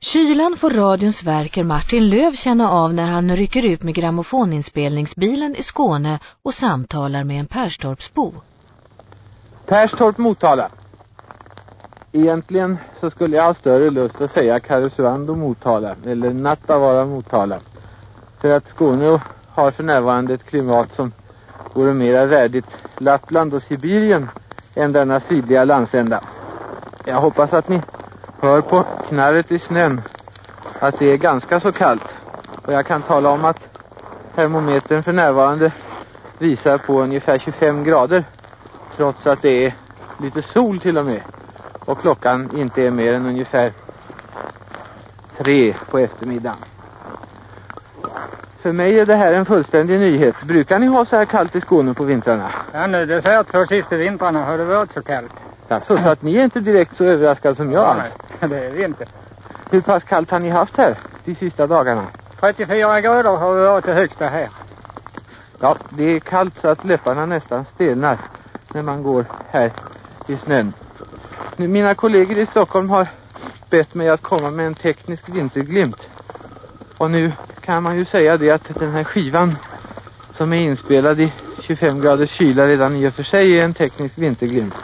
Kylan får radions verker Martin Löv känna av när han rycker ut med grammofoninspelningsbilen i Skåne och samtalar med en Perstorpsbo. Perstorp Motala. Egentligen så skulle jag ha större lust att säga Karesuando Motala eller Nattavaara Motala. För att Skåne har för närvarande ett klimat som vore mera värdigt Lappland och Sibirien än denna sydliga landsända. Jag hoppas att ni hör på knarret i snön att det är ganska så kallt. Och jag kan tala om att termometern för närvarande visar på ungefär 25 grader trots att det är lite sol till och med och klockan inte är mer än ungefär tre på eftermiddagen. För mig är det här en fullständig nyhet. Brukar ni ha så här kallt i Skåne på vintrarna? Ja, nu det så här två sista vintrarna har det varit så kallt. Ja, så, att ni är inte direkt så överraskade som jag. Nej, det är vi inte. Hur pass kallt har ni haft här de sista dagarna? 34 grader har vi varit det högsta här. Ja, det är kallt så att läpparna nästan stelnar när man går här i snön. Mina kollegor i Stockholm har bett mig att komma med en teknisk vinterglimt. Och nu kan man ju säga det att den här skivan som är inspelad i 25 graders kyla redan i och för sig är en teknisk vinterglimt.